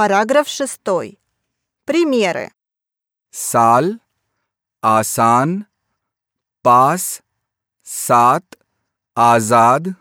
Параграф 6. Примеры. Сал, आसान पास सात आज़ाद